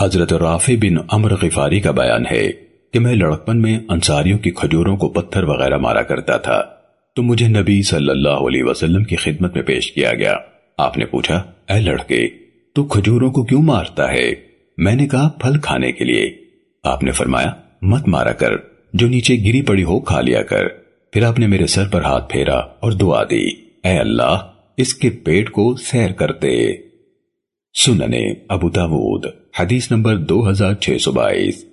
حضرت رافع بن عمر غفاری کا بیان ہے کہ میں لڑکپن میں انصاریوں کی کھجوروں کو پتھر وغیرہ مارا کرتا تھا۔ تو مجھے نبی صلی اللہ علیہ وسلم کی خدمت میں پیش کیا گیا۔ آپ نے پوچھا، اے لڑکے، تو کھجوروں کو کیوں مارتا ہے؟ میں نے کہا، پھل کھانے کے لیے۔ آپ نے فرمایا، مت مارا کر، جو نیچے گری پڑی ہو کھا لیا کر۔ پھر آپ نے میرے سر پر ہاتھ پھیرا اور دعا دی، اے اللہ، اس کے پیٹ کو سیر کرتے۔ سننے ابو داود۔ حدیث نمبر دو ہزار چھ سو بائیس۔